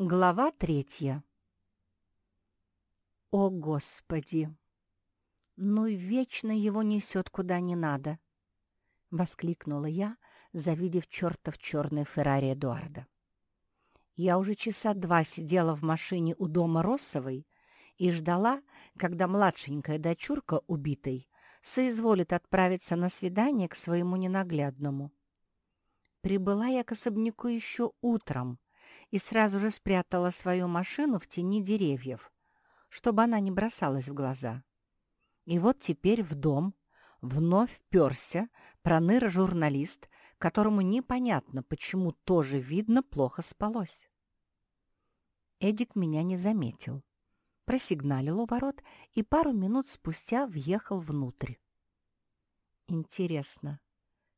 Глава третья. О, Господи! Ну, вечно его несет куда не надо! Воскликнула я, завидев чертов черный Феррари Эдуарда. Я уже часа два сидела в машине у дома Россовой и ждала, когда младшенькая дочурка убитой соизволит отправиться на свидание к своему ненаглядному. Прибыла я к особняку еще утром — и сразу же спрятала свою машину в тени деревьев, чтобы она не бросалась в глаза. И вот теперь в дом вновь перся проныра-журналист, которому непонятно, почему тоже, видно, плохо спалось. Эдик меня не заметил. Просигналил у ворот и пару минут спустя въехал внутрь. Интересно,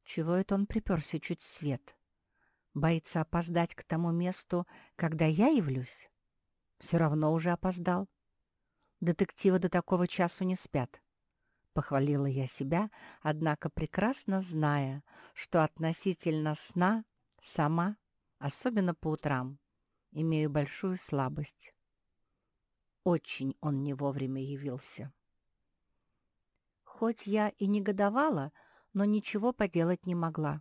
чего это он приперся чуть свет? Боится опоздать к тому месту, когда я явлюсь? Все равно уже опоздал. Детективы до такого часу не спят. Похвалила я себя, однако прекрасно зная, что относительно сна сама, особенно по утрам, имею большую слабость. Очень он не вовремя явился. Хоть я и негодовала, но ничего поделать не могла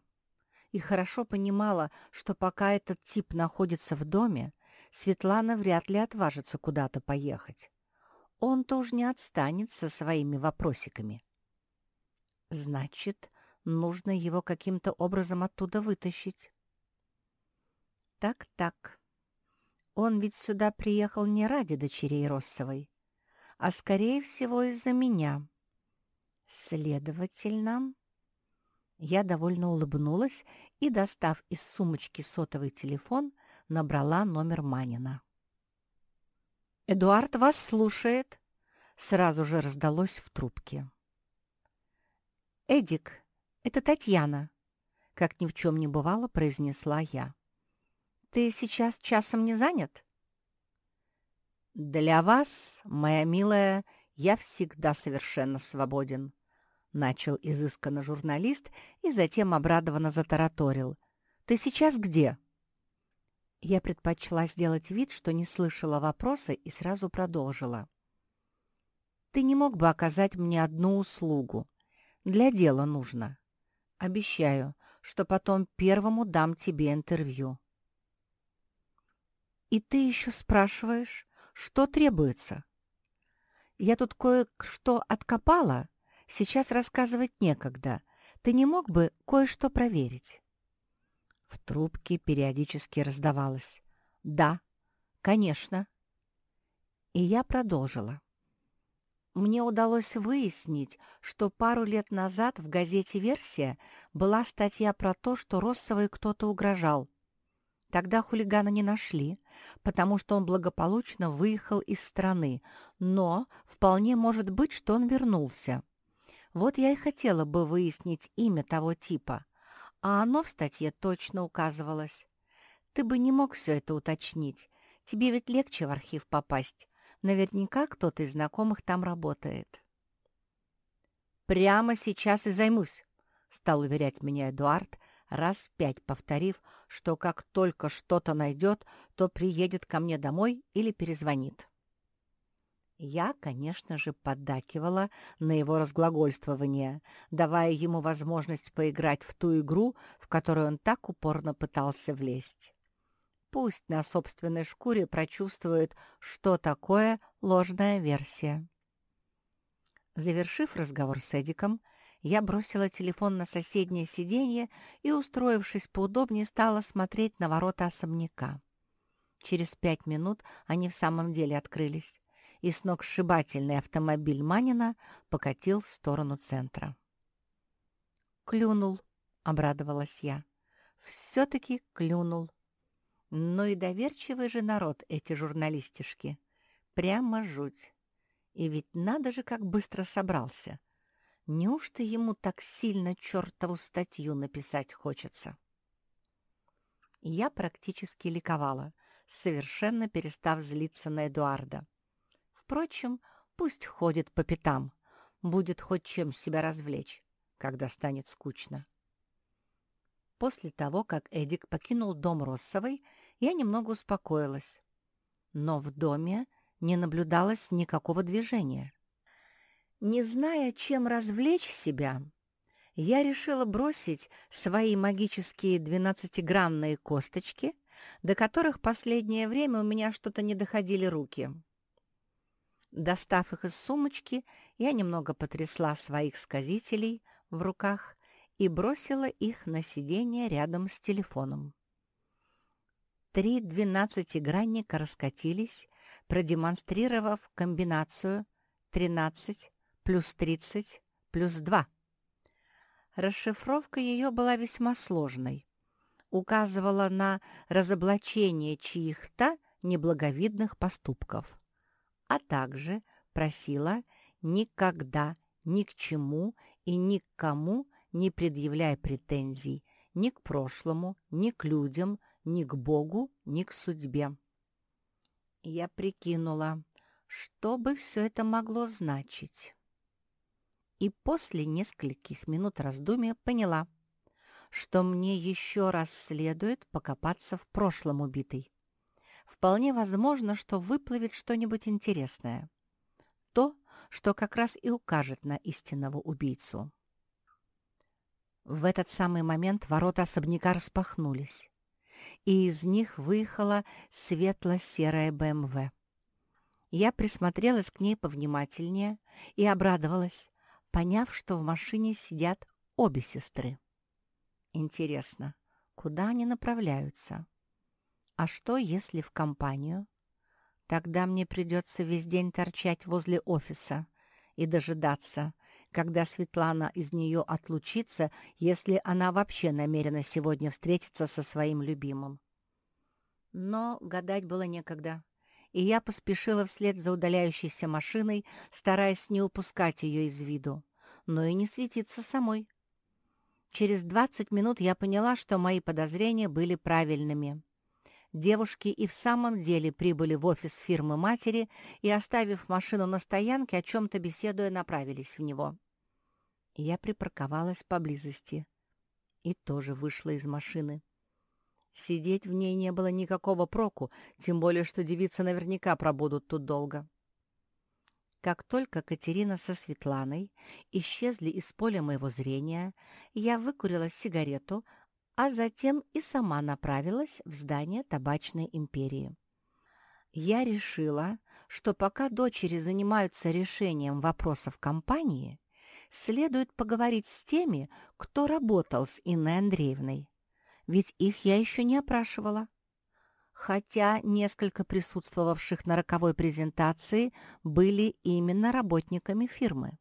и хорошо понимала, что пока этот тип находится в доме, Светлана вряд ли отважится куда-то поехать. Он-то уж не отстанет со своими вопросиками. Значит, нужно его каким-то образом оттуда вытащить. Так-так. Он ведь сюда приехал не ради дочерей Россовой, а, скорее всего, из-за меня. Следовательно... Я довольно улыбнулась и, достав из сумочки сотовый телефон, набрала номер Манина. «Эдуард вас слушает», — сразу же раздалось в трубке. «Эдик, это Татьяна», — как ни в чем не бывало, произнесла я. «Ты сейчас часом не занят?» «Для вас, моя милая, я всегда совершенно свободен», Начал изысканно журналист и затем обрадованно затараторил. «Ты сейчас где?» Я предпочла сделать вид, что не слышала вопроса и сразу продолжила. «Ты не мог бы оказать мне одну услугу? Для дела нужно. Обещаю, что потом первому дам тебе интервью». «И ты еще спрашиваешь, что требуется?» «Я тут кое-что откопала», Сейчас рассказывать некогда. Ты не мог бы кое-что проверить?» В трубке периодически раздавалось. «Да, конечно». И я продолжила. Мне удалось выяснить, что пару лет назад в газете «Версия» была статья про то, что Россовой кто-то угрожал. Тогда хулигана не нашли, потому что он благополучно выехал из страны, но вполне может быть, что он вернулся. Вот я и хотела бы выяснить имя того типа, а оно в статье точно указывалось. Ты бы не мог все это уточнить. Тебе ведь легче в архив попасть. Наверняка кто-то из знакомых там работает. «Прямо сейчас и займусь», — стал уверять меня Эдуард, раз пять повторив, что как только что-то найдет, то приедет ко мне домой или перезвонит. Я, конечно же, поддакивала на его разглагольствование, давая ему возможность поиграть в ту игру, в которую он так упорно пытался влезть. Пусть на собственной шкуре прочувствует, что такое ложная версия. Завершив разговор с Эдиком, я бросила телефон на соседнее сиденье и, устроившись поудобнее, стала смотреть на ворота особняка. Через пять минут они в самом деле открылись и сногсшибательный автомобиль Манина покатил в сторону центра. «Клюнул», — обрадовалась я. «Все-таки клюнул. Ну и доверчивый же народ эти журналистишки. Прямо жуть. И ведь надо же, как быстро собрался. Неужто ему так сильно чертову статью написать хочется?» Я практически ликовала, совершенно перестав злиться на Эдуарда. Впрочем, пусть ходит по пятам, будет хоть чем себя развлечь, когда станет скучно. После того, как Эдик покинул дом Россовой, я немного успокоилась. но в доме не наблюдалось никакого движения. Не зная, чем развлечь себя, я решила бросить свои магические двенадцатигранные косточки, до которых последнее время у меня что-то не доходили руки. Достав их из сумочки, я немного потрясла своих сказителей в руках и бросила их на сиденье рядом с телефоном. Три двенадцатигранника раскатились, продемонстрировав комбинацию 13 плюс 30 плюс 2. Расшифровка ее была весьма сложной. Указывала на разоблачение чьих-то неблаговидных поступков, а также просила никогда ни к чему и ни к кому не предъявляй претензий ни к прошлому, ни к людям, ни к Богу, ни к судьбе. Я прикинула, что бы все это могло значить. И после нескольких минут раздумья поняла, что мне еще раз следует покопаться в прошлом убитой. Вполне возможно, что выплывет что-нибудь интересное. То, что как раз и укажет на истинного убийцу. В этот самый момент ворота особняка распахнулись, и из них выехала светло-серая БМВ. Я присмотрелась к ней повнимательнее и обрадовалась, поняв, что в машине сидят обе сестры. Интересно, куда они направляются? А что, если в компанию? Тогда мне придется весь день торчать возле офиса и дожидаться, когда Светлана из нее отлучится, если она вообще намерена сегодня встретиться со своим любимым. Но гадать было некогда, и я поспешила вслед за удаляющейся машиной, стараясь не упускать ее из виду, но и не светиться самой. Через двадцать минут я поняла, что мои подозрения были правильными. Девушки и в самом деле прибыли в офис фирмы матери и, оставив машину на стоянке, о чем-то беседуя, направились в него. Я припарковалась поблизости и тоже вышла из машины. Сидеть в ней не было никакого проку, тем более, что девицы наверняка пробудут тут долго. Как только Катерина со Светланой исчезли из поля моего зрения, я выкурила сигарету, а затем и сама направилась в здание табачной империи. Я решила, что пока дочери занимаются решением вопросов компании, следует поговорить с теми, кто работал с Инной Андреевной. Ведь их я еще не опрашивала. Хотя несколько присутствовавших на роковой презентации были именно работниками фирмы.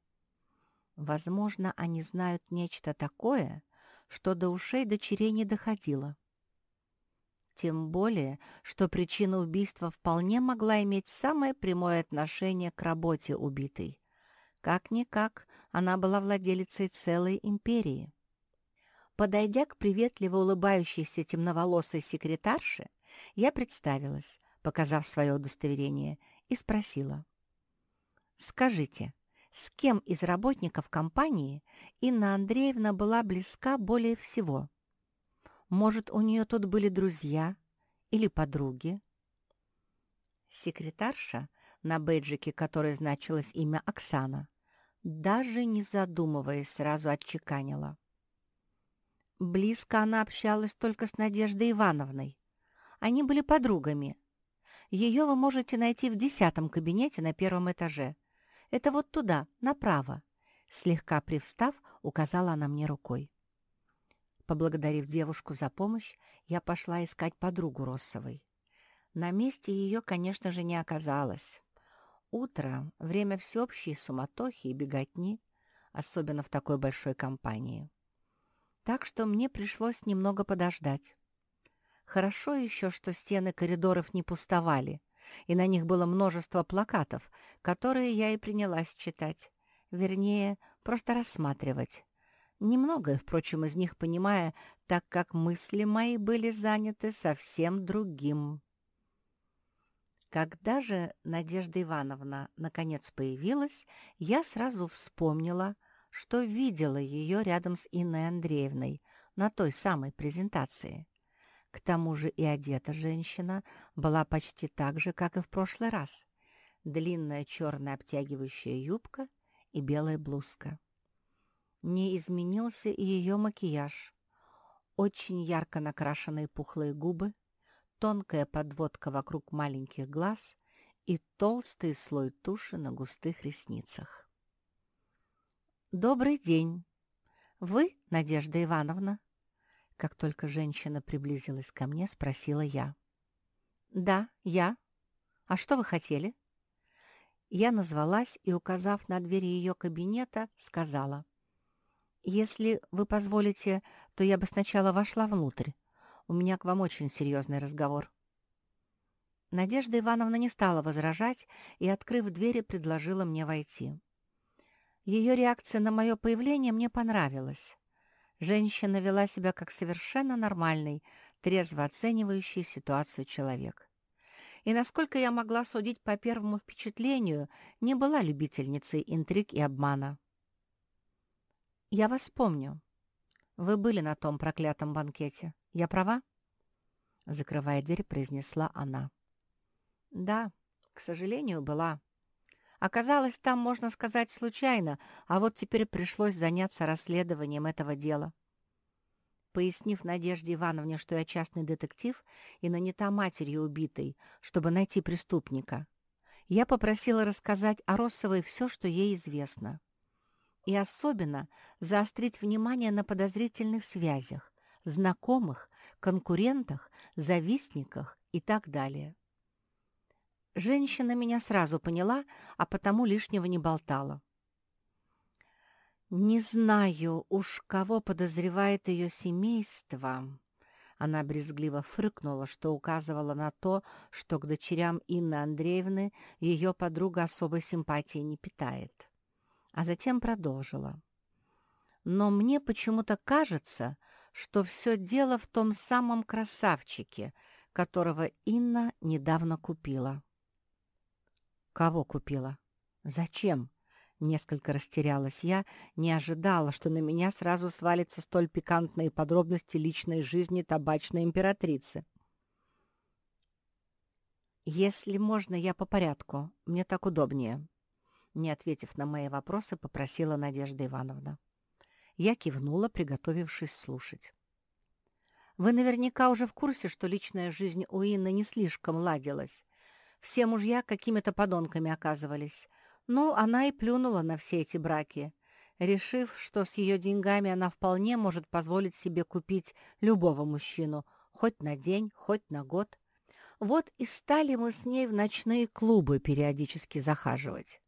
Возможно, они знают нечто такое, что до ушей дочерей не доходило. Тем более, что причина убийства вполне могла иметь самое прямое отношение к работе убитой. Как-никак, она была владелицей целой империи. Подойдя к приветливо улыбающейся темноволосой секретарше, я представилась, показав свое удостоверение, и спросила. «Скажите, с кем из работников компании Инна Андреевна была близка более всего? Может, у нее тут были друзья или подруги?» Секретарша, на бейджике которой значилось имя Оксана, даже не задумываясь, сразу отчеканила. Близко она общалась только с Надеждой Ивановной. Они были подругами. Ее вы можете найти в десятом кабинете на первом этаже. Это вот туда, направо. Слегка привстав, указала она мне рукой. Поблагодарив девушку за помощь, я пошла искать подругу Россовой. На месте ее, конечно же, не оказалось. Утро — время всеобщей суматохи и беготни, особенно в такой большой компании. Так что мне пришлось немного подождать. Хорошо еще, что стены коридоров не пустовали, и на них было множество плакатов, которые я и принялась читать. Вернее, просто рассматривать. Немногое, впрочем, из них понимая, так как мысли мои были заняты совсем другим. Когда же Надежда Ивановна наконец появилась, я сразу вспомнила, что видела ее рядом с Инной Андреевной на той самой презентации. К тому же и одета женщина была почти так же, как и в прошлый раз. Длинная черная обтягивающая юбка и белая блузка. Не изменился и ее макияж. Очень ярко накрашенные пухлые губы, тонкая подводка вокруг маленьких глаз и толстый слой туши на густых ресницах. «Добрый день! Вы, Надежда Ивановна?» Как только женщина приблизилась ко мне, спросила я. «Да, я. А что вы хотели?» Я назвалась и, указав на двери ее кабинета, сказала. «Если вы позволите, то я бы сначала вошла внутрь. У меня к вам очень серьезный разговор». Надежда Ивановна не стала возражать и, открыв двери, предложила мне войти. Ее реакция на мое появление мне понравилась. Женщина вела себя как совершенно нормальный, трезво оценивающий ситуацию человек. И, насколько я могла судить по первому впечатлению, не была любительницей интриг и обмана. «Я вас помню. Вы были на том проклятом банкете. Я права?» Закрывая дверь, произнесла она. «Да, к сожалению, была. Оказалось, там, можно сказать, случайно, а вот теперь пришлось заняться расследованием этого дела. Пояснив Надежде Ивановне, что я частный детектив и нанята матерью убитой, чтобы найти преступника, я попросила рассказать о Россовой все, что ей известно. И особенно заострить внимание на подозрительных связях, знакомых, конкурентах, завистниках и так далее. Женщина меня сразу поняла, а потому лишнего не болтала. «Не знаю уж, кого подозревает ее семейство». Она брезгливо фрыкнула, что указывала на то, что к дочерям Инны Андреевны ее подруга особой симпатии не питает. А затем продолжила. «Но мне почему-то кажется, что все дело в том самом красавчике, которого Инна недавно купила». «Кого купила? Зачем?» Несколько растерялась я, не ожидала, что на меня сразу свалятся столь пикантные подробности личной жизни табачной императрицы. «Если можно, я по порядку. Мне так удобнее», — не ответив на мои вопросы, попросила Надежда Ивановна. Я кивнула, приготовившись слушать. «Вы наверняка уже в курсе, что личная жизнь у Инны не слишком ладилась. Все мужья какими-то подонками оказывались. Ну, она и плюнула на все эти браки, решив, что с ее деньгами она вполне может позволить себе купить любого мужчину, хоть на день, хоть на год. Вот и стали мы с ней в ночные клубы периодически захаживать.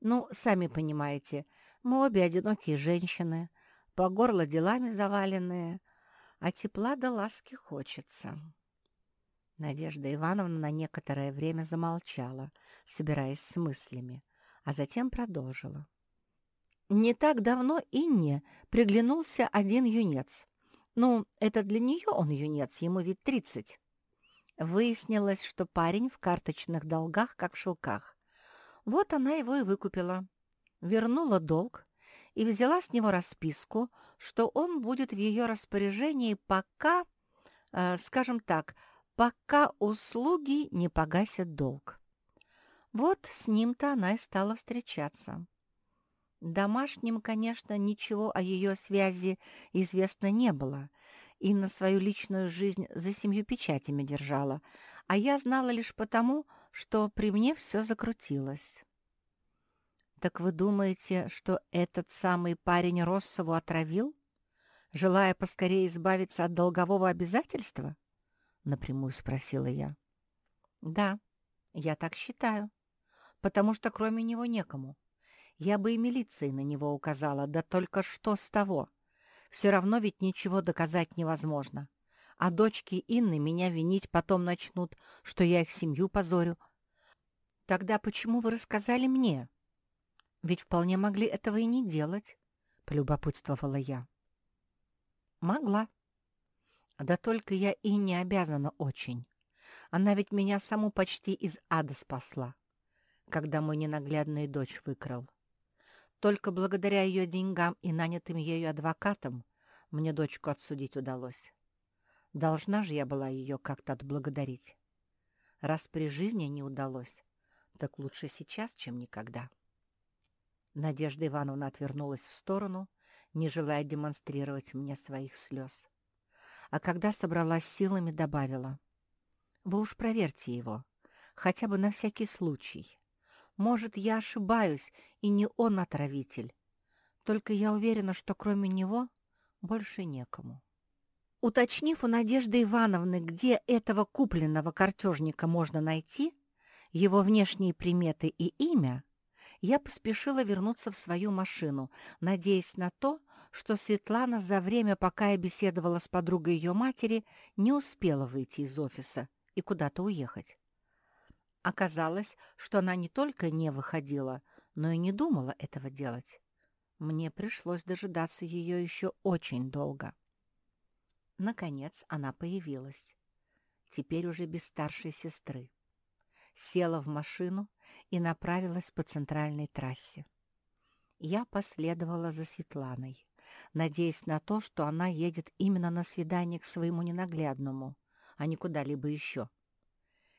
Ну, сами понимаете, мы обе одинокие женщины, по горло делами заваленные, а тепла да ласки хочется. Надежда Ивановна на некоторое время замолчала, собираясь с мыслями, а затем продолжила. Не так давно Инне приглянулся один юнец. Ну, это для нее он юнец, ему ведь тридцать. Выяснилось, что парень в карточных долгах, как в шелках. Вот она его и выкупила. Вернула долг и взяла с него расписку, что он будет в ее распоряжении пока, э, скажем так, пока услуги не погасят долг. Вот с ним-то она и стала встречаться. Домашним, конечно, ничего о ее связи известно не было, и на свою личную жизнь за семью печатями держала, а я знала лишь потому, что при мне все закрутилось. «Так вы думаете, что этот самый парень Россову отравил, желая поскорее избавиться от долгового обязательства?» — напрямую спросила я. «Да, я так считаю, потому что кроме него некому. Я бы и милиции на него указала, да только что с того. Все равно ведь ничего доказать невозможно. А дочки Инны меня винить потом начнут, что я их семью позорю. Тогда почему вы рассказали мне? Ведь вполне могли этого и не делать, — полюбопытствовала я. Могла, да только я и не обязана очень. Она ведь меня саму почти из ада спасла, когда мой ненаглядный дочь выкрал. Только благодаря ее деньгам и нанятым ею адвокатам мне дочку отсудить удалось. Должна же я была ее как-то отблагодарить. Раз при жизни не удалось, так лучше сейчас, чем никогда. Надежда Ивановна отвернулась в сторону, не желая демонстрировать мне своих слез. А когда собралась силами, добавила. «Вы уж проверьте его, хотя бы на всякий случай. Может, я ошибаюсь, и не он отравитель. Только я уверена, что кроме него больше некому». Уточнив у Надежды Ивановны, где этого купленного картежника можно найти, его внешние приметы и имя, я поспешила вернуться в свою машину, надеясь на то, что Светлана за время, пока я беседовала с подругой ее матери, не успела выйти из офиса и куда-то уехать. Оказалось, что она не только не выходила, но и не думала этого делать. Мне пришлось дожидаться ее еще очень долго. Наконец она появилась. Теперь уже без старшей сестры. Села в машину и направилась по центральной трассе. Я последовала за Светланой, надеясь на то, что она едет именно на свидание к своему ненаглядному, а не куда-либо еще.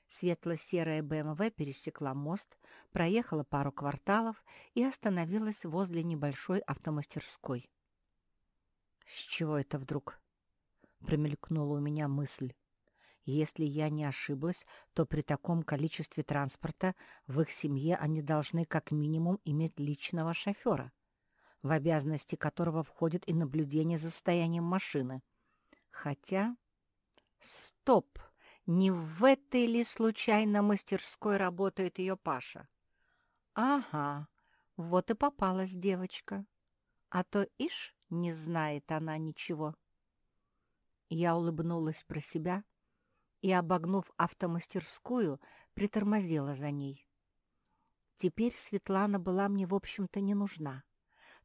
Светло-серая БМВ пересекла мост, проехала пару кварталов и остановилась возле небольшой автомастерской. «С чего это вдруг?» промелькнула у меня мысль. Если я не ошиблась, то при таком количестве транспорта в их семье они должны как минимум иметь личного шофера, в обязанности которого входит и наблюдение за состоянием машины. Хотя... Стоп! Не в этой ли случайно мастерской работает ее Паша? Ага, вот и попалась девочка. А то, ишь, не знает она ничего. Я улыбнулась про себя и, обогнув автомастерскую, притормозила за ней. Теперь Светлана была мне, в общем-то, не нужна,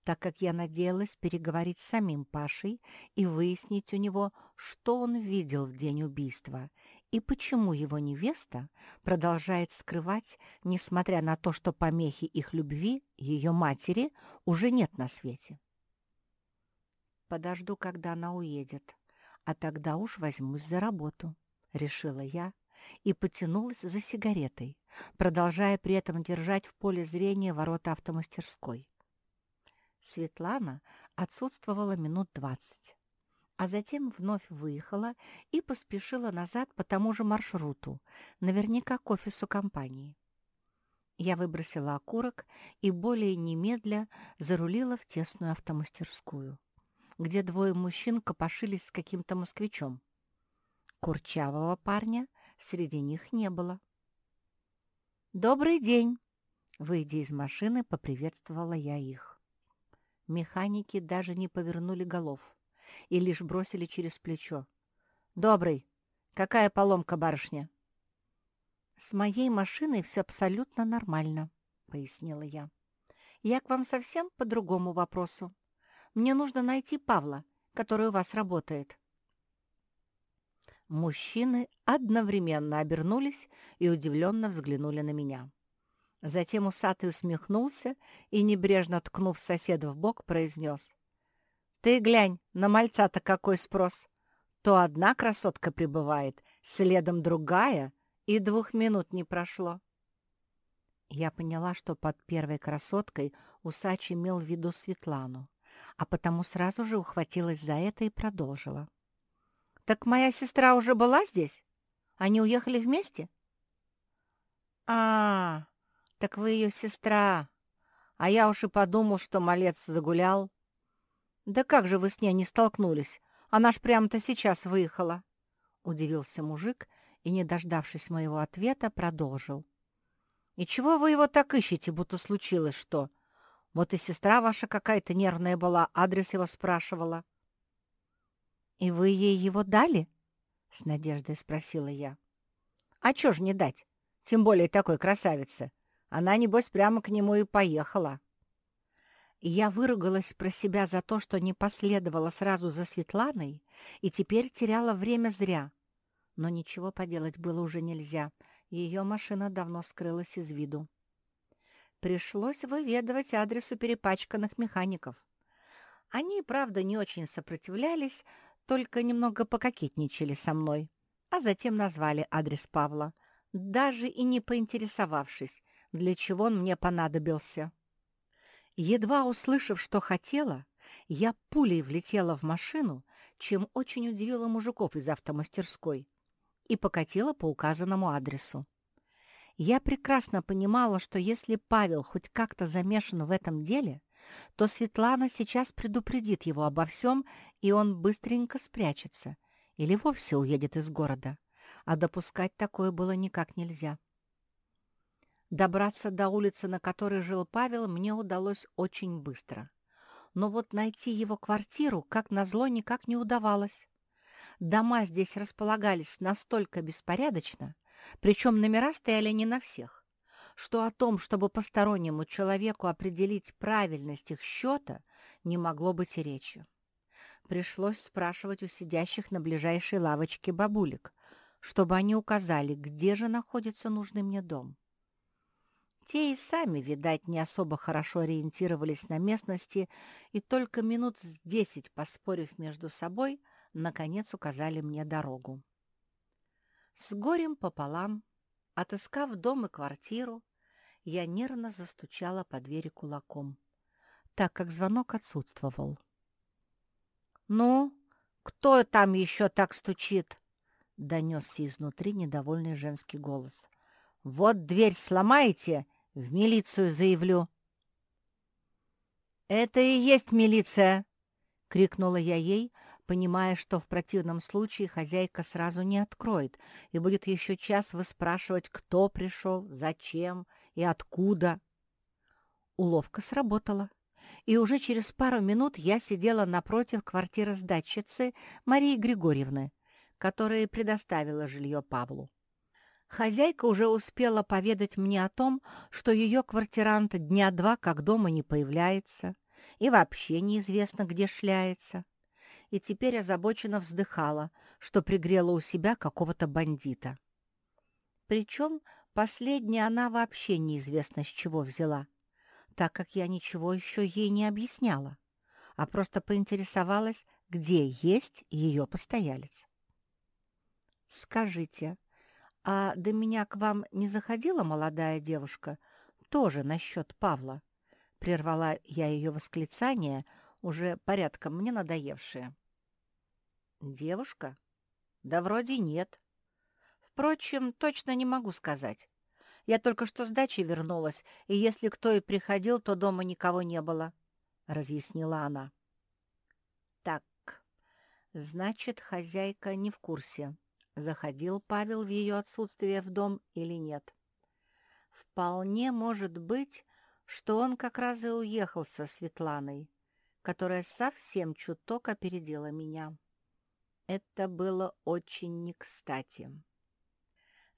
так как я надеялась переговорить с самим Пашей и выяснить у него, что он видел в день убийства и почему его невеста продолжает скрывать, несмотря на то, что помехи их любви, ее матери, уже нет на свете. Подожду, когда она уедет, а тогда уж возьмусь за работу, — решила я и потянулась за сигаретой, продолжая при этом держать в поле зрения ворота автомастерской. Светлана отсутствовала минут двадцать, а затем вновь выехала и поспешила назад по тому же маршруту, наверняка к офису компании. Я выбросила окурок и более немедля зарулила в тесную автомастерскую где двое мужчин копошились с каким-то москвичом. Курчавого парня среди них не было. «Добрый день!» Выйдя из машины, поприветствовала я их. Механики даже не повернули голов и лишь бросили через плечо. «Добрый! Какая поломка, барышня?» «С моей машиной все абсолютно нормально», — пояснила я. «Я к вам совсем по другому вопросу. Мне нужно найти Павла, который у вас работает». Мужчины одновременно обернулись и удивленно взглянули на меня. Затем усатый усмехнулся и, небрежно ткнув соседа в бок, произнес. «Ты глянь, на мальца-то какой спрос! То одна красотка прибывает, следом другая, и двух минут не прошло». Я поняла, что под первой красоткой усач имел в виду Светлану а потому сразу же ухватилась за это и продолжила. «Так моя сестра уже была здесь? Они уехали вместе?» «А, так вы ее сестра. А я уж и подумал, что малец загулял. Да как же вы с ней не столкнулись? Она ж прямо-то сейчас выехала!» Удивился мужик и, не дождавшись моего ответа, продолжил. «И чего вы его так ищете, будто случилось что? Вот и сестра ваша какая-то нервная была, адрес его спрашивала. — И вы ей его дали? — с надеждой спросила я. — А чё ж не дать? Тем более такой красавице. Она, небось, прямо к нему и поехала. Я выругалась про себя за то, что не последовала сразу за Светланой и теперь теряла время зря. Но ничего поделать было уже нельзя. Ее машина давно скрылась из виду. Пришлось выведывать адресу перепачканных механиков. Они, правда, не очень сопротивлялись, только немного пококетничали со мной, а затем назвали адрес Павла, даже и не поинтересовавшись, для чего он мне понадобился. Едва услышав, что хотела, я пулей влетела в машину, чем очень удивила мужиков из автомастерской, и покатила по указанному адресу. Я прекрасно понимала, что если Павел хоть как-то замешан в этом деле, то Светлана сейчас предупредит его обо всем, и он быстренько спрячется или вовсе уедет из города, а допускать такое было никак нельзя. Добраться до улицы, на которой жил Павел, мне удалось очень быстро. Но вот найти его квартиру, как назло, никак не удавалось. Дома здесь располагались настолько беспорядочно, причем номера стояли не на всех, что о том, чтобы постороннему человеку определить правильность их счета, не могло быть и речи. Пришлось спрашивать у сидящих на ближайшей лавочке бабулек, чтобы они указали, где же находится нужный мне дом. Те и сами, видать, не особо хорошо ориентировались на местности и только минут с десять, поспорив между собой, наконец указали мне дорогу. С горем пополам, отыскав дом и квартиру, я нервно застучала по двери кулаком, так как звонок отсутствовал. «Ну, кто там еще так стучит?» — донесся изнутри недовольный женский голос. «Вот дверь сломаете, в милицию заявлю». «Это и есть милиция!» — крикнула я ей, понимая, что в противном случае хозяйка сразу не откроет и будет еще час выспрашивать, кто пришел, зачем и откуда. Уловка сработала, и уже через пару минут я сидела напротив квартиры сдатчицы Марии Григорьевны, которая предоставила жилье Павлу. Хозяйка уже успела поведать мне о том, что ее квартирант дня два как дома не появляется и вообще неизвестно, где шляется. И теперь озабоченно вздыхала, что пригрела у себя какого-то бандита. Причем последняя она вообще неизвестно с чего взяла, так как я ничего еще ей не объясняла, а просто поинтересовалась, где есть ее постоялец. «Скажите, «А до меня к вам не заходила молодая девушка? Тоже насчет Павла?» Прервала я ее восклицание, уже порядком мне надоевшее. «Девушка? Да вроде нет. Впрочем, точно не могу сказать. Я только что с дачи вернулась, и если кто и приходил, то дома никого не было», — разъяснила она. «Так, значит, хозяйка не в курсе заходил Павел в ее отсутствие в дом или нет. Вполне может быть, что он как раз и уехал со Светланой, которая совсем чуток опередила меня. Это было очень не кстати.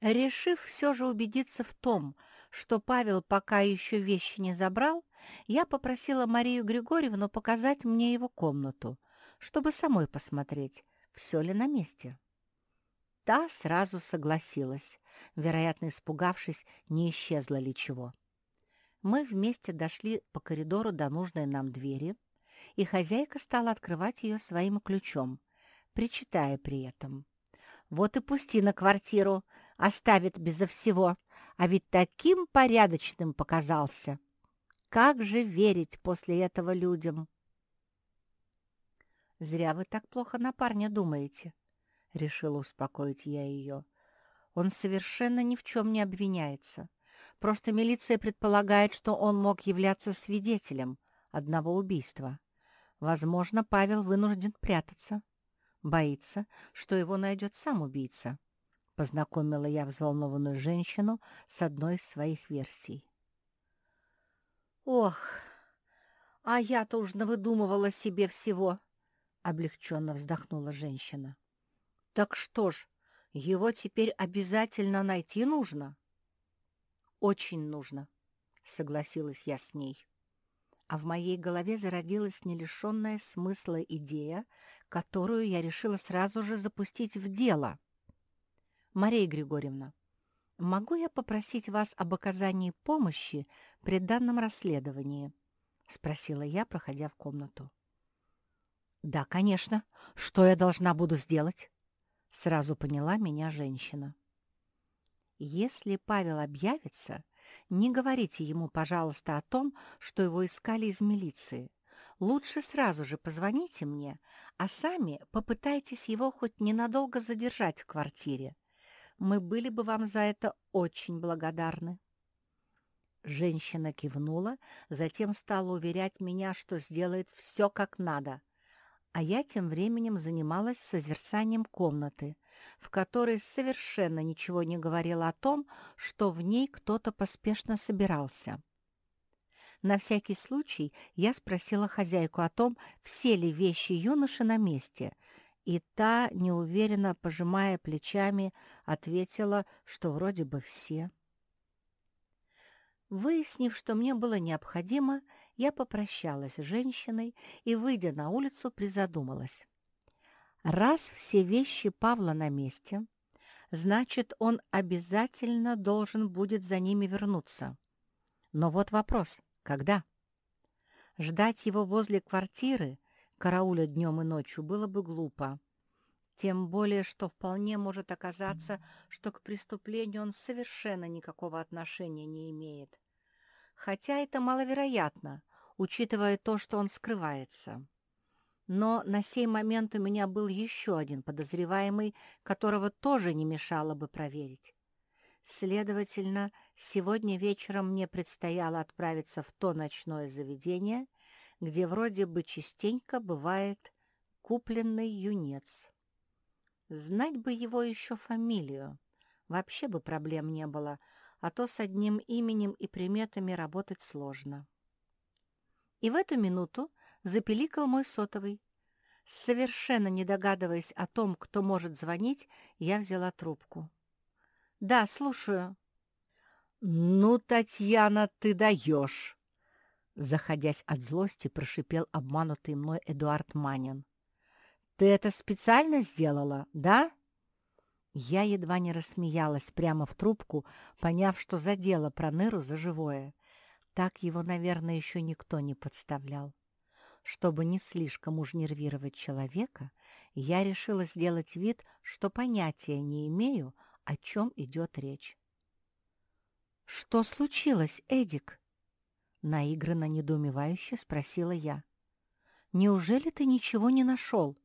Решив все же убедиться в том, что Павел пока еще вещи не забрал, я попросила Марию Григорьевну показать мне его комнату, чтобы самой посмотреть, все ли на месте. Та сразу согласилась, вероятно, испугавшись, не исчезло ли чего. Мы вместе дошли по коридору до нужной нам двери, и хозяйка стала открывать ее своим ключом, причитая при этом. «Вот и пусти на квартиру, оставит безо всего, а ведь таким порядочным показался. Как же верить после этого людям?» «Зря вы так плохо на парня думаете», — решила успокоить я ее. «Он совершенно ни в чем не обвиняется. Просто милиция предполагает, что он мог являться свидетелем одного убийства. Возможно, Павел вынужден прятаться. Боится, что его найдет сам убийца». Познакомила я взволнованную женщину с одной из своих версий. «Ох, а я-то уж навыдумывала себе всего!» — облегченно вздохнула женщина. Так что ж, его теперь обязательно найти нужно? Очень нужно, согласилась я с ней. А в моей голове зародилась нелишенная смысла идея, которую я решила сразу же запустить в дело. Мария Григорьевна, могу я попросить вас об оказании помощи при данном расследовании? — спросила я, проходя в комнату. «Да, конечно. Что я должна буду сделать?» Сразу поняла меня женщина. «Если Павел объявится, не говорите ему, пожалуйста, о том, что его искали из милиции. Лучше сразу же позвоните мне, а сами попытайтесь его хоть ненадолго задержать в квартире. Мы были бы вам за это очень благодарны». Женщина кивнула, затем стала уверять меня, что сделает все как надо. А я тем временем занималась созерцанием комнаты, в которой совершенно ничего не говорила о том, что в ней кто-то поспешно собирался. На всякий случай я спросила хозяйку о том, все ли вещи юноши на месте, и та, неуверенно пожимая плечами, ответила, что вроде бы все. Выяснив, что мне было необходимо, я попрощалась с женщиной и, выйдя на улицу, призадумалась. Раз все вещи Павла на месте, значит, он обязательно должен будет за ними вернуться. Но вот вопрос — когда? Ждать его возле квартиры, карауля днем и ночью, было бы глупо. Тем более, что вполне может оказаться, что к преступлению он совершенно никакого отношения не имеет. Хотя это маловероятно, учитывая то, что он скрывается. Но на сей момент у меня был еще один подозреваемый, которого тоже не мешало бы проверить. Следовательно, сегодня вечером мне предстояло отправиться в то ночное заведение, где вроде бы частенько бывает купленный юнец. Знать бы его еще фамилию. Вообще бы проблем не было, а то с одним именем и приметами работать сложно. И в эту минуту запеликал мой сотовый. Совершенно не догадываясь о том, кто может звонить, я взяла трубку. «Да, слушаю». «Ну, Татьяна, ты даешь!» Заходясь от злости, прошипел обманутый мной Эдуард Манин. Ты это специально сделала, да?» Я едва не рассмеялась прямо в трубку, поняв, что задела Проныру за живое. Так его, наверное, еще никто не подставлял. Чтобы не слишком уж нервировать человека, я решила сделать вид, что понятия не имею, о чем идет речь. «Что случилось, Эдик?» Наигранно недоумевающе спросила я. «Неужели ты ничего не нашел?»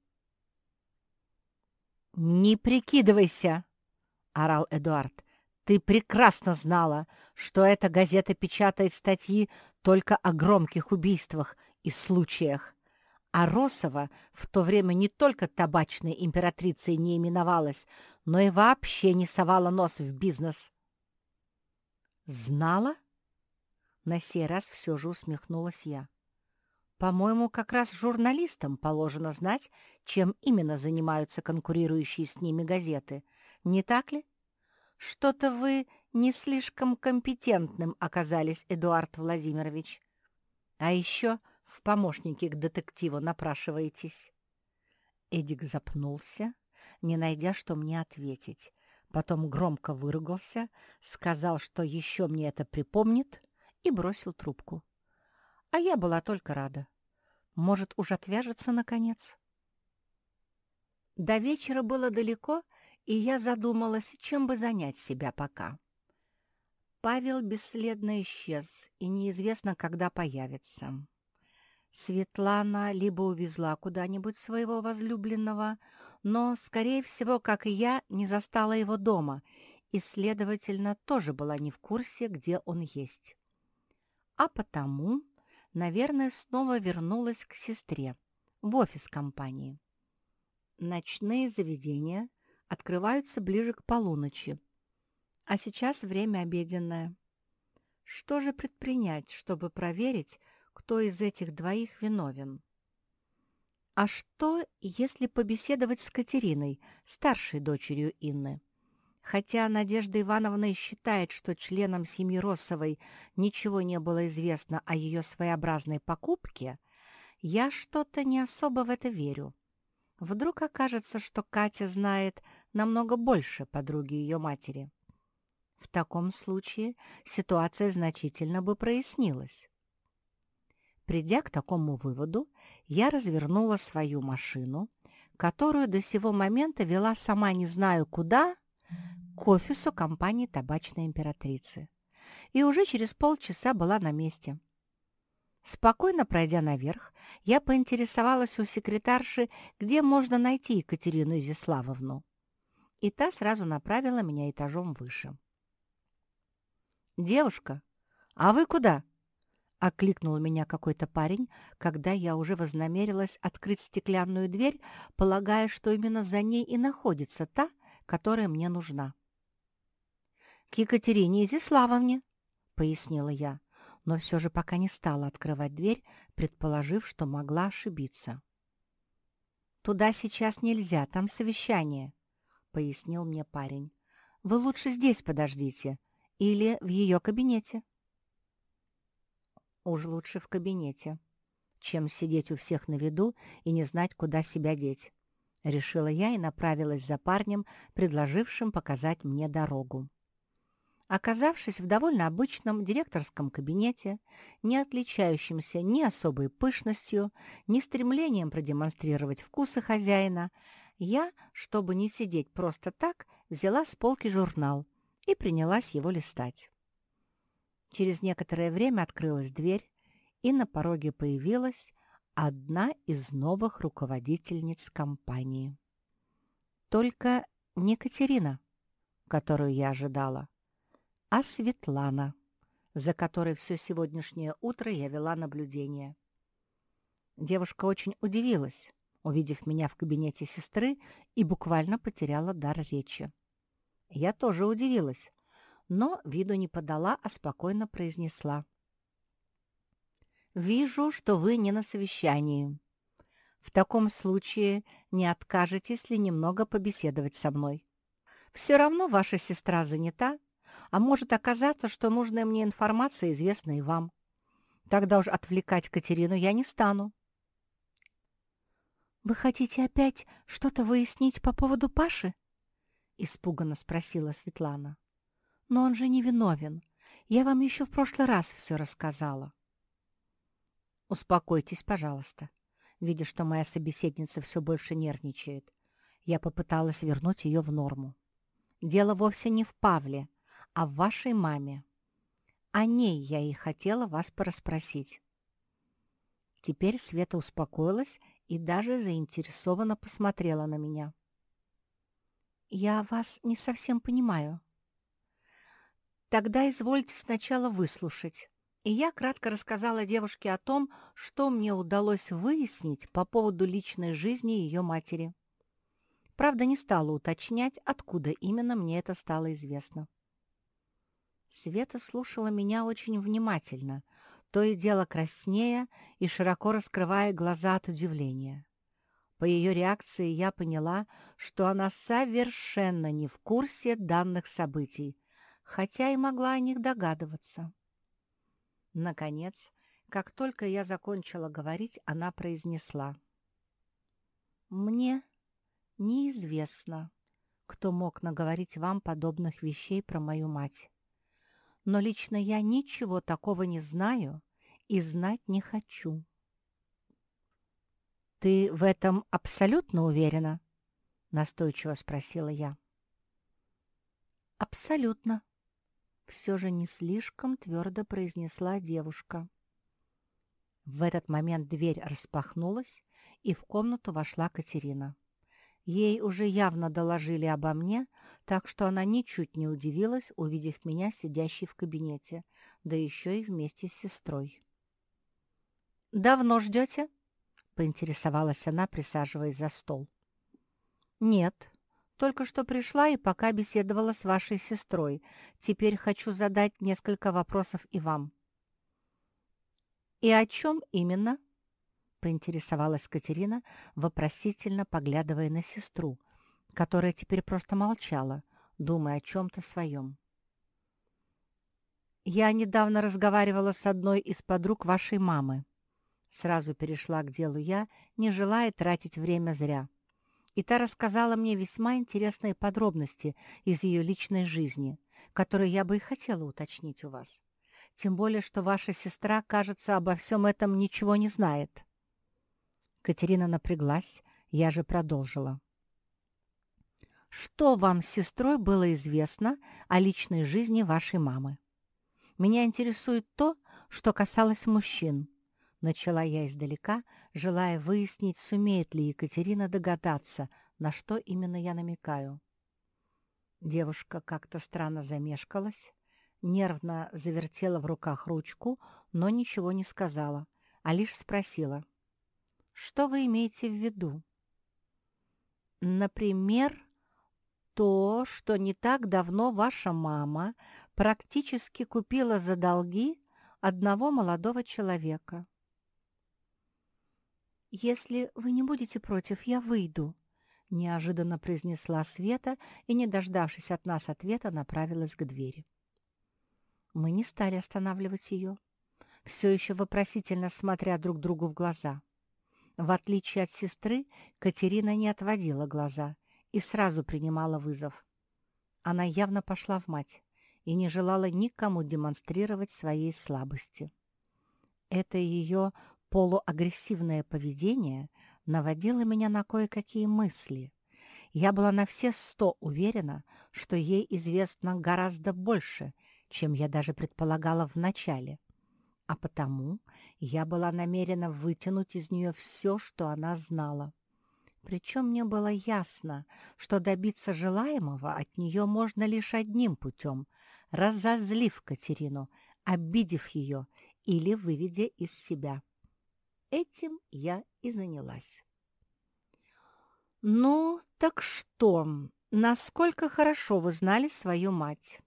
«Не прикидывайся!» — орал Эдуард. «Ты прекрасно знала, что эта газета печатает статьи только о громких убийствах и случаях. А Росова в то время не только табачной императрицей не именовалась, но и вообще не совала нос в бизнес». «Знала?» На сей раз все же усмехнулась я. По-моему, как раз журналистам положено знать, чем именно занимаются конкурирующие с ними газеты. Не так ли? Что-то вы не слишком компетентным оказались, Эдуард Владимирович. А еще в помощники к детективу напрашиваетесь. Эдик запнулся, не найдя, что мне ответить. Потом громко выругался, сказал, что еще мне это припомнит, и бросил трубку. А я была только рада. Может, уж отвяжется наконец? До вечера было далеко, и я задумалась, чем бы занять себя пока. Павел бесследно исчез, и неизвестно, когда появится. Светлана либо увезла куда-нибудь своего возлюбленного, но, скорее всего, как и я, не застала его дома и, следовательно, тоже была не в курсе, где он есть. А потому наверное, снова вернулась к сестре в офис компании. Ночные заведения открываются ближе к полуночи, а сейчас время обеденное. Что же предпринять, чтобы проверить, кто из этих двоих виновен? А что, если побеседовать с Катериной, старшей дочерью Инны? Хотя Надежда Ивановна и считает, что членам семьи Россовой ничего не было известно о ее своеобразной покупке, я что-то не особо в это верю. Вдруг окажется, что Катя знает намного больше подруги ее матери. В таком случае ситуация значительно бы прояснилась. Придя к такому выводу, я развернула свою машину, которую до сего момента вела сама не знаю куда, к офису компании «Табачная императрицы». И уже через полчаса была на месте. Спокойно пройдя наверх, я поинтересовалась у секретарши, где можно найти Екатерину Изяславовну. И та сразу направила меня этажом выше. «Девушка, а вы куда?» — окликнул меня какой-то парень, когда я уже вознамерилась открыть стеклянную дверь, полагая, что именно за ней и находится та, которая мне нужна. «К Екатерине Изяславовне», — пояснила я, но все же пока не стала открывать дверь, предположив, что могла ошибиться. «Туда сейчас нельзя, там совещание», — пояснил мне парень. «Вы лучше здесь подождите или в ее кабинете». «Уж лучше в кабинете, чем сидеть у всех на виду и не знать, куда себя деть», — решила я и направилась за парнем, предложившим показать мне дорогу. Оказавшись в довольно обычном директорском кабинете, не отличающемся ни особой пышностью, ни стремлением продемонстрировать вкусы хозяина, я, чтобы не сидеть просто так, взяла с полки журнал и принялась его листать. Через некоторое время открылась дверь, и на пороге появилась одна из новых руководительниц компании. Только не Катерина, которую я ожидала, а Светлана, за которой все сегодняшнее утро я вела наблюдение. Девушка очень удивилась, увидев меня в кабинете сестры, и буквально потеряла дар речи. Я тоже удивилась, но виду не подала, а спокойно произнесла. «Вижу, что вы не на совещании. В таком случае не откажетесь ли немного побеседовать со мной? Все равно ваша сестра занята, а может оказаться, что нужная мне информация известна и вам. Тогда уж отвлекать Катерину я не стану. «Вы хотите опять что-то выяснить по поводу Паши?» — испуганно спросила Светлана. «Но он же не виновен. Я вам еще в прошлый раз все рассказала». «Успокойтесь, пожалуйста», видя, что моя собеседница все больше нервничает. Я попыталась вернуть ее в норму. Дело вовсе не в Павле, о вашей маме. О ней я и хотела вас порасспросить». Теперь Света успокоилась и даже заинтересованно посмотрела на меня. «Я вас не совсем понимаю». «Тогда извольте сначала выслушать». И я кратко рассказала девушке о том, что мне удалось выяснить по поводу личной жизни ее матери. Правда, не стала уточнять, откуда именно мне это стало известно. Света слушала меня очень внимательно, то и дело краснея и широко раскрывая глаза от удивления. По ее реакции я поняла, что она совершенно не в курсе данных событий, хотя и могла о них догадываться. Наконец, как только я закончила говорить, она произнесла. «Мне неизвестно, кто мог наговорить вам подобных вещей про мою мать но лично я ничего такого не знаю и знать не хочу. «Ты в этом абсолютно уверена?» — настойчиво спросила я. «Абсолютно», — все же не слишком твердо произнесла девушка. В этот момент дверь распахнулась, и в комнату вошла Катерина. Ей уже явно доложили обо мне, так что она ничуть не удивилась, увидев меня сидящей в кабинете, да еще и вместе с сестрой. «Давно ждете?» — поинтересовалась она, присаживаясь за стол. «Нет, только что пришла и пока беседовала с вашей сестрой. Теперь хочу задать несколько вопросов и вам». «И о чем именно?» Поинтересовалась Катерина, вопросительно поглядывая на сестру, которая теперь просто молчала, думая о чем-то своем. «Я недавно разговаривала с одной из подруг вашей мамы». Сразу перешла к делу я, не желая тратить время зря. И та рассказала мне весьма интересные подробности из ее личной жизни, которые я бы и хотела уточнить у вас. тем более, что ваша сестра, кажется, обо всем этом ничего не знает». Катерина напряглась, я же продолжила. «Что вам с сестрой было известно о личной жизни вашей мамы? Меня интересует то, что касалось мужчин». Начала я издалека, желая выяснить, сумеет ли Екатерина догадаться, на что именно я намекаю. Девушка как-то странно замешкалась, нервно завертела в руках ручку, но ничего не сказала, а лишь спросила. «Что вы имеете в виду?» «Например, то, что не так давно ваша мама практически купила за долги одного молодого человека». «Если вы не будете против, я выйду», — неожиданно произнесла Света и, не дождавшись от нас ответа, направилась к двери. Мы не стали останавливать ее, все еще вопросительно смотря друг другу в глаза. В отличие от сестры, Катерина не отводила глаза и сразу принимала вызов. Она явно пошла в мать и не желала никому демонстрировать своей слабости. Это ее полуагрессивное поведение наводило меня на кое-какие мысли. Я была на все сто уверена, что ей известно гораздо больше, чем я даже предполагала вначале. А потому я была намерена вытянуть из нее все, что она знала. Причем мне было ясно, что добиться желаемого от нее можно лишь одним путем — разозлив Катерину, обидев ее или выведя из себя. Этим я и занялась. «Ну, так что, насколько хорошо вы знали свою мать?»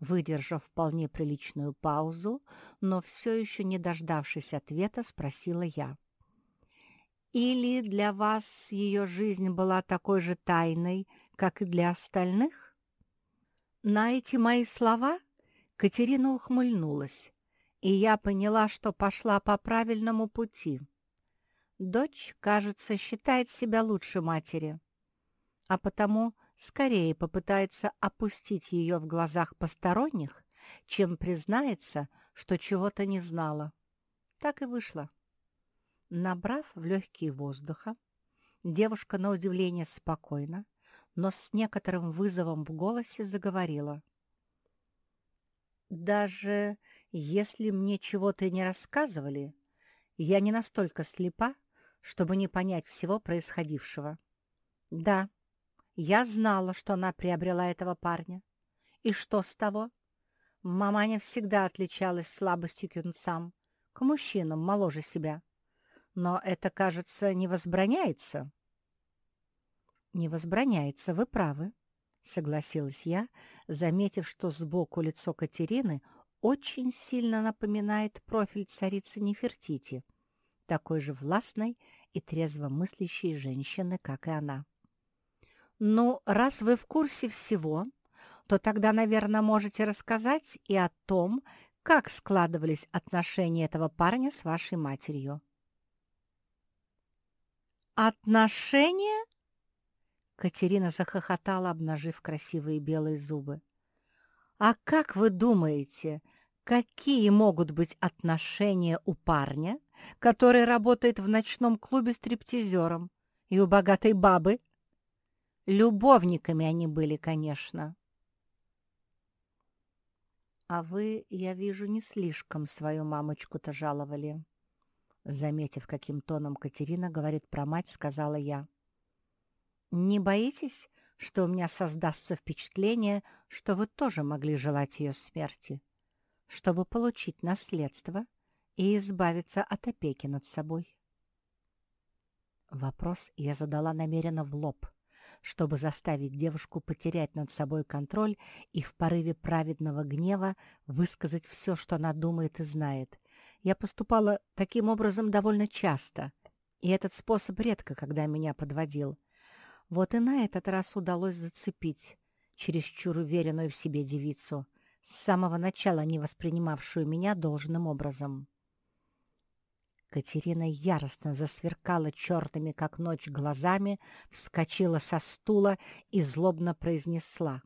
Выдержав вполне приличную паузу, но все еще не дождавшись ответа, спросила я. «Или для вас ее жизнь была такой же тайной, как и для остальных?» На эти мои слова Катерина ухмыльнулась, и я поняла, что пошла по правильному пути. Дочь, кажется, считает себя лучше матери, а потому скорее попытается опустить ее в глазах посторонних, чем признается, что чего-то не знала. Так и вышло. Набрав в легкие воздуха, девушка на удивление спокойно, но с некоторым вызовом в голосе заговорила. «Даже если мне чего-то не рассказывали, я не настолько слепа, чтобы не понять всего происходившего. Да, я знала, что она приобрела этого парня. И что с того? Маманя всегда отличалась слабостью к юнцам, к мужчинам моложе себя. Но это, кажется, не возбраняется. Не возбраняется, вы правы, согласилась я, заметив, что сбоку лицо Катерины очень сильно напоминает профиль царицы Нефертити, такой же властной и трезво мыслящей женщины, как и она. «Ну, раз вы в курсе всего, то тогда, наверное, можете рассказать и о том, как складывались отношения этого парня с вашей матерью». «Отношения?» Катерина захохотала, обнажив красивые белые зубы. «А как вы думаете, какие могут быть отношения у парня, который работает в ночном клубе стриптизером, и у богатой бабы?» Любовниками они были, конечно. А вы, я вижу, не слишком свою мамочку-то жаловали. Заметив, каким тоном Катерина говорит про мать, сказала я. Не боитесь, что у меня создастся впечатление, что вы тоже могли желать ее смерти, чтобы получить наследство и избавиться от опеки над собой? Вопрос я задала намеренно в лоб — чтобы заставить девушку потерять над собой контроль и в порыве праведного гнева высказать все, что она думает и знает. Я поступала таким образом довольно часто, и этот способ редко когда меня подводил. Вот и на этот раз удалось зацепить чересчур уверенную в себе девицу, с самого начала не воспринимавшую меня должным образом. Катерина яростно засверкала черными, как ночь, глазами, вскочила со стула и злобно произнесла.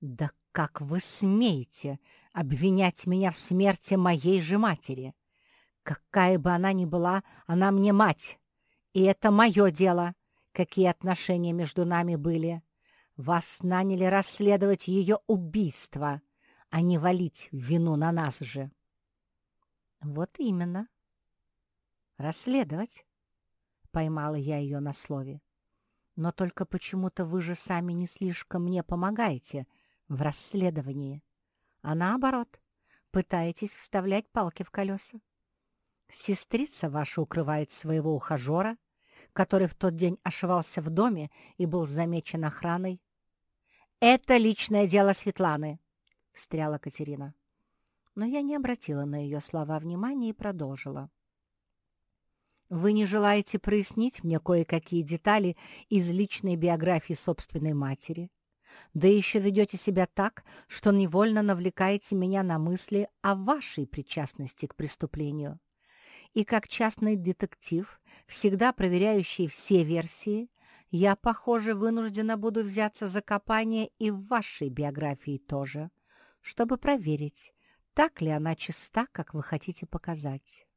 «Да как вы смеете обвинять меня в смерти моей же матери? Какая бы она ни была, она мне мать, и это мое дело, какие отношения между нами были. Вас наняли расследовать ее убийство, а не валить вину на нас же». «Вот именно. Расследовать?» — поймала я ее на слове. «Но только почему-то вы же сами не слишком мне помогаете в расследовании, а наоборот, пытаетесь вставлять палки в колеса. Сестрица ваша укрывает своего ухажера, который в тот день ошивался в доме и был замечен охраной. «Это личное дело Светланы», — встряла Катерина. Но я не обратила на ее слова внимания и продолжила. Вы не желаете прояснить мне кое-какие детали из личной биографии собственной матери? Да еще ведете себя так, что невольно навлекаете меня на мысли о вашей причастности к преступлению. И как частный детектив, всегда проверяющий все версии, я, похоже, вынуждена буду взяться за копание и в вашей биографии тоже, чтобы проверить, так ли она чиста, как вы хотите показать.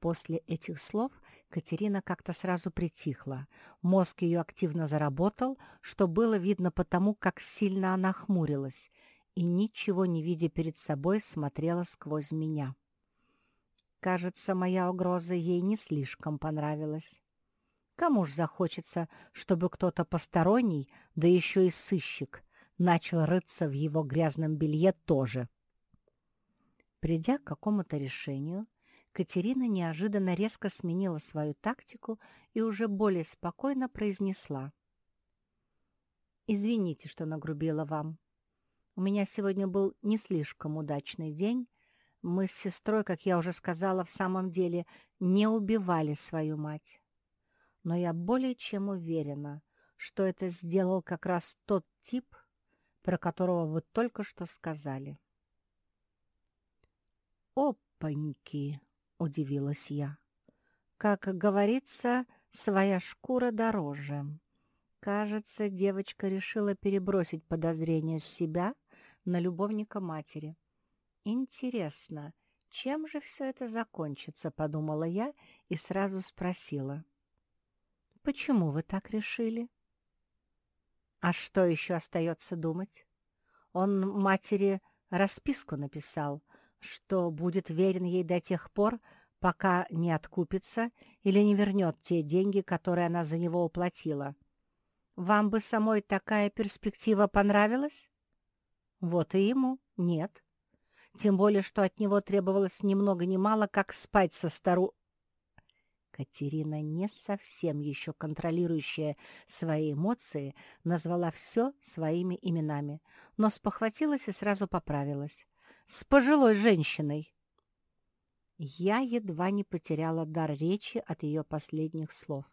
После этих слов Катерина как-то сразу притихла. Мозг ее активно заработал, что было видно потому, как сильно она хмурилась, и, ничего не видя перед собой, смотрела сквозь меня. Кажется, моя угроза ей не слишком понравилась. Кому ж захочется, чтобы кто-то посторонний, да еще и сыщик, начал рыться в его грязном белье тоже? Придя к какому-то решению, Катерина неожиданно резко сменила свою тактику и уже более спокойно произнесла. «Извините, что нагрубила вам. У меня сегодня был не слишком удачный день. Мы с сестрой, как я уже сказала, в самом деле не убивали свою мать. Но я более чем уверена, что это сделал как раз тот тип, про которого вы только что сказали». «Опаньки!» — удивилась я. «Как говорится, своя шкура дороже. Кажется, девочка решила перебросить подозрение с себя на любовника матери. Интересно, чем же все это закончится?» — подумала я и сразу спросила. «Почему вы так решили?» «А что еще остается думать? Он матери расписку написал, что будет верен ей до тех пор, пока не откупится или не вернет те деньги, которые она за него уплатила. Вам бы самой такая перспектива понравилась? Вот и ему нет. Тем более, что от него требовалось ни много ни мало, как спать со стару... Катерина, не совсем еще контролирующая свои эмоции, назвала все своими именами, но спохватилась и сразу поправилась с пожилой женщиной. Я едва не потеряла дар речи от ее последних слов.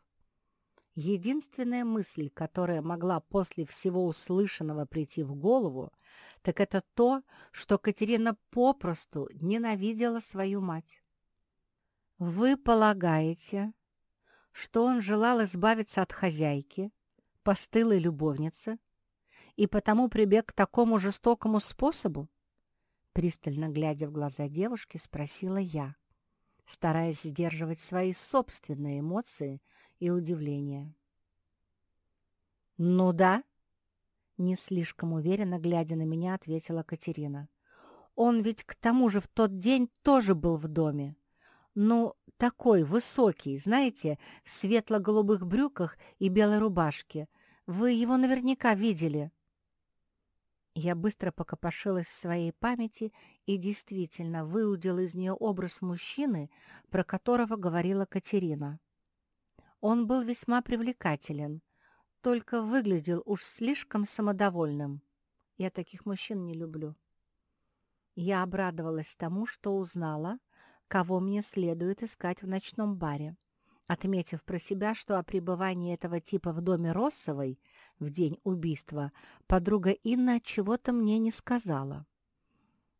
Единственная мысль, которая могла после всего услышанного прийти в голову, так это то, что Катерина попросту ненавидела свою мать. «Вы полагаете, что он желал избавиться от хозяйки, постылой любовницы, и потому прибег к такому жестокому способу?» Пристально глядя в глаза девушки, спросила я, стараясь сдерживать свои собственные эмоции и удивление. «Ну да», — не слишком уверенно глядя на меня, ответила Катерина. «Он ведь к тому же в тот день тоже был в доме. Ну, такой высокий, знаете, в светло-голубых брюках и белой рубашке. Вы его наверняка видели». Я быстро покопошилась в своей памяти и действительно выудила из нее образ мужчины, про которого говорила Катерина. Он был весьма привлекателен, только выглядел уж слишком самодовольным. Я таких мужчин не люблю. Я обрадовалась тому, что узнала, кого мне следует искать в ночном баре отметив про себя, что о пребывании этого типа в доме Россовой в день убийства подруга Инна чего-то мне не сказала.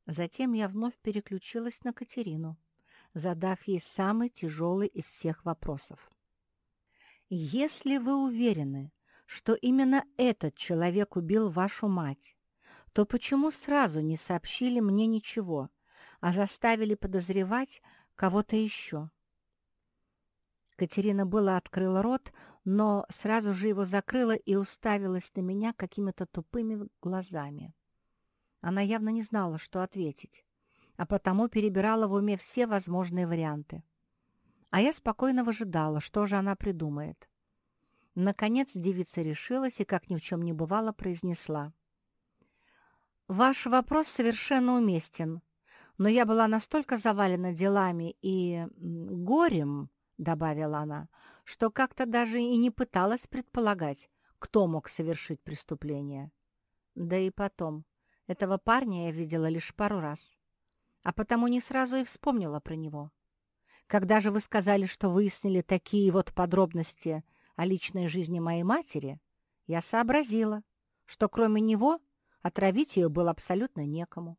Затем я вновь переключилась на Катерину, задав ей самый тяжелый из всех вопросов. «Если вы уверены, что именно этот человек убил вашу мать, то почему сразу не сообщили мне ничего, а заставили подозревать кого-то еще?» Катерина было открыла рот, но сразу же его закрыла и уставилась на меня какими-то тупыми глазами. Она явно не знала, что ответить, а потому перебирала в уме все возможные варианты. А я спокойно выжидала, что же она придумает. Наконец девица решилась и, как ни в чем не бывало, произнесла. «Ваш вопрос совершенно уместен, но я была настолько завалена делами и горем, — добавила она, — что как-то даже и не пыталась предполагать, кто мог совершить преступление. Да и потом, этого парня я видела лишь пару раз, а потому не сразу и вспомнила про него. Когда же вы сказали, что выяснили такие вот подробности о личной жизни моей матери, я сообразила, что кроме него отравить ее было абсолютно некому.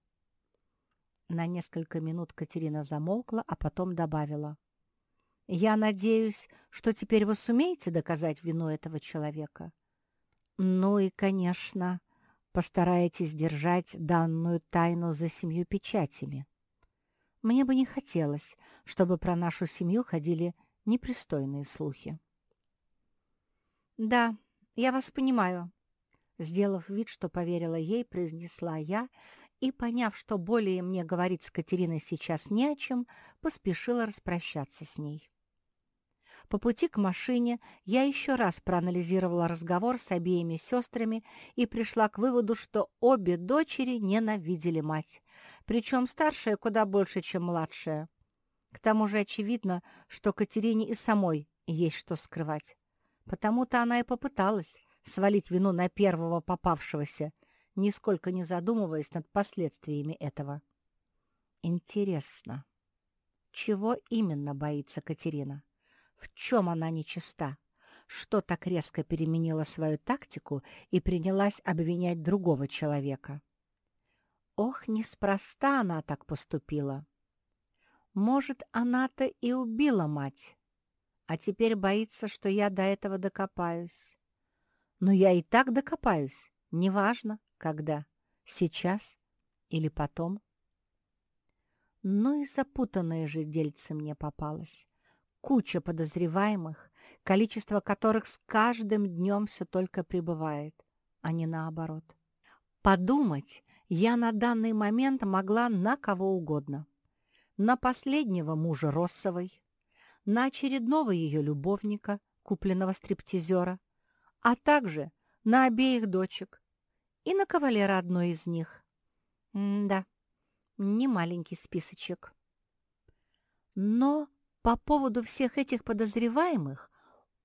На несколько минут Катерина замолкла, а потом добавила. Я надеюсь, что теперь вы сумеете доказать вину этого человека. Ну и, конечно, постараетесь держать данную тайну за семью печатями. Мне бы не хотелось, чтобы про нашу семью ходили непристойные слухи. «Да, я вас понимаю», — сделав вид, что поверила ей, произнесла я и, поняв, что более мне говорить с Катериной сейчас не о чем, поспешила распрощаться с ней. По пути к машине я еще раз проанализировала разговор с обеими сестрами и пришла к выводу, что обе дочери ненавидели мать, причем старшая куда больше, чем младшая. К тому же очевидно, что Катерине и самой есть что скрывать. Потому-то она и попыталась свалить вину на первого попавшегося, нисколько не задумываясь над последствиями этого. Интересно, чего именно боится Катерина? В чем она нечиста? Что так резко переменила свою тактику и принялась обвинять другого человека? Ох, неспроста она так поступила. Может, она-то и убила мать, а теперь боится, что я до этого докопаюсь. Но я и так докопаюсь, неважно, когда, сейчас или потом. Ну и запутанное же дельце мне попалось куча подозреваемых, количество которых с каждым днем все только прибывает, а не наоборот. Подумать я на данный момент могла на кого угодно. На последнего мужа Россовой, на очередного ее любовника, купленного стриптизера, а также на обеих дочек и на кавалера одной из них. М да, не маленький списочек. Но по поводу всех этих подозреваемых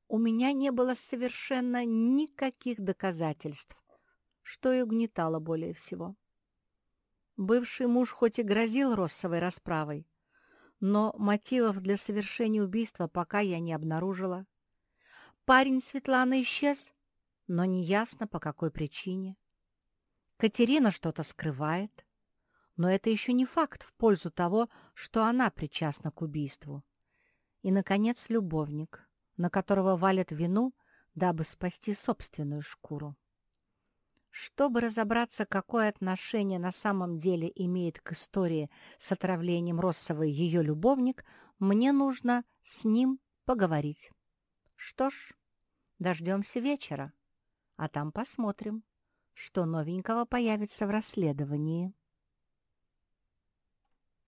у меня не было совершенно никаких доказательств, что и угнетало более всего. Бывший муж хоть и грозил Россовой расправой, но мотивов для совершения убийства пока я не обнаружила. Парень Светланы исчез, но неясно по какой причине. Катерина что-то скрывает, но это еще не факт в пользу того, что она причастна к убийству. И, наконец, любовник, на которого валят вину, дабы спасти собственную шкуру. Чтобы разобраться, какое отношение на самом деле имеет к истории с отравлением Россовой ее любовник, мне нужно с ним поговорить. Что ж, дождемся вечера, а там посмотрим, что новенького появится в расследовании.